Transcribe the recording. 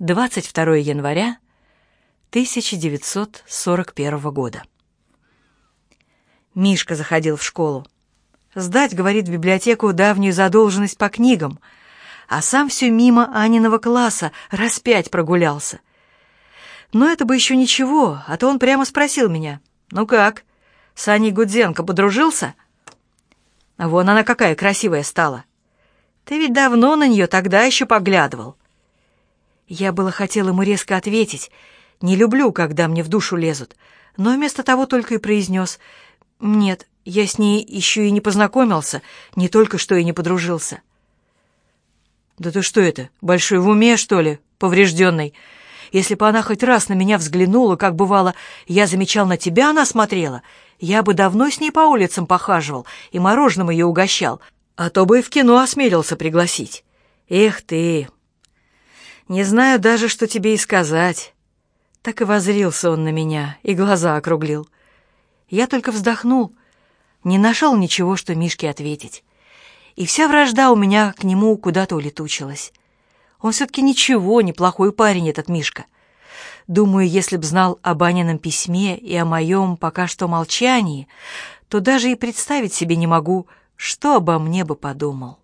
22 января 1941 года. Мишка заходил в школу. Сдать, говорит, в библиотеку давнюю задолженность по книгам, а сам все мимо Аниного класса раз пять прогулялся. Но это бы еще ничего, а то он прямо спросил меня, «Ну как, с Аней Гудзенко подружился?» Вон она какая красивая стала. Ты ведь давно на нее тогда еще поглядывал. Я было хотела ему резко ответить. Не люблю, когда мне в душу лезут. Но вместо того только и произнес. Нет, я с ней еще и не познакомился, не только что и не подружился. Да ты что это, большой в уме, что ли, поврежденный? Если бы она хоть раз на меня взглянула, как бывало, я замечал на тебя, она смотрела, я бы давно с ней по улицам похаживал и мороженым ее угощал, а то бы и в кино осмелился пригласить. Эх ты, не знаю даже, что тебе и сказать. Так и возрился он на меня, и глаза округлил. Я только вздохнул, не нашел ничего, что Мишке ответить. И вся вражда у меня к нему куда-то улетучилась. Он все-таки ничего, неплохой парень этот Мишка. Думаю, если б знал о Банином письме и о моем пока что молчании, то даже и представить себе не могу, что обо мне бы подумал.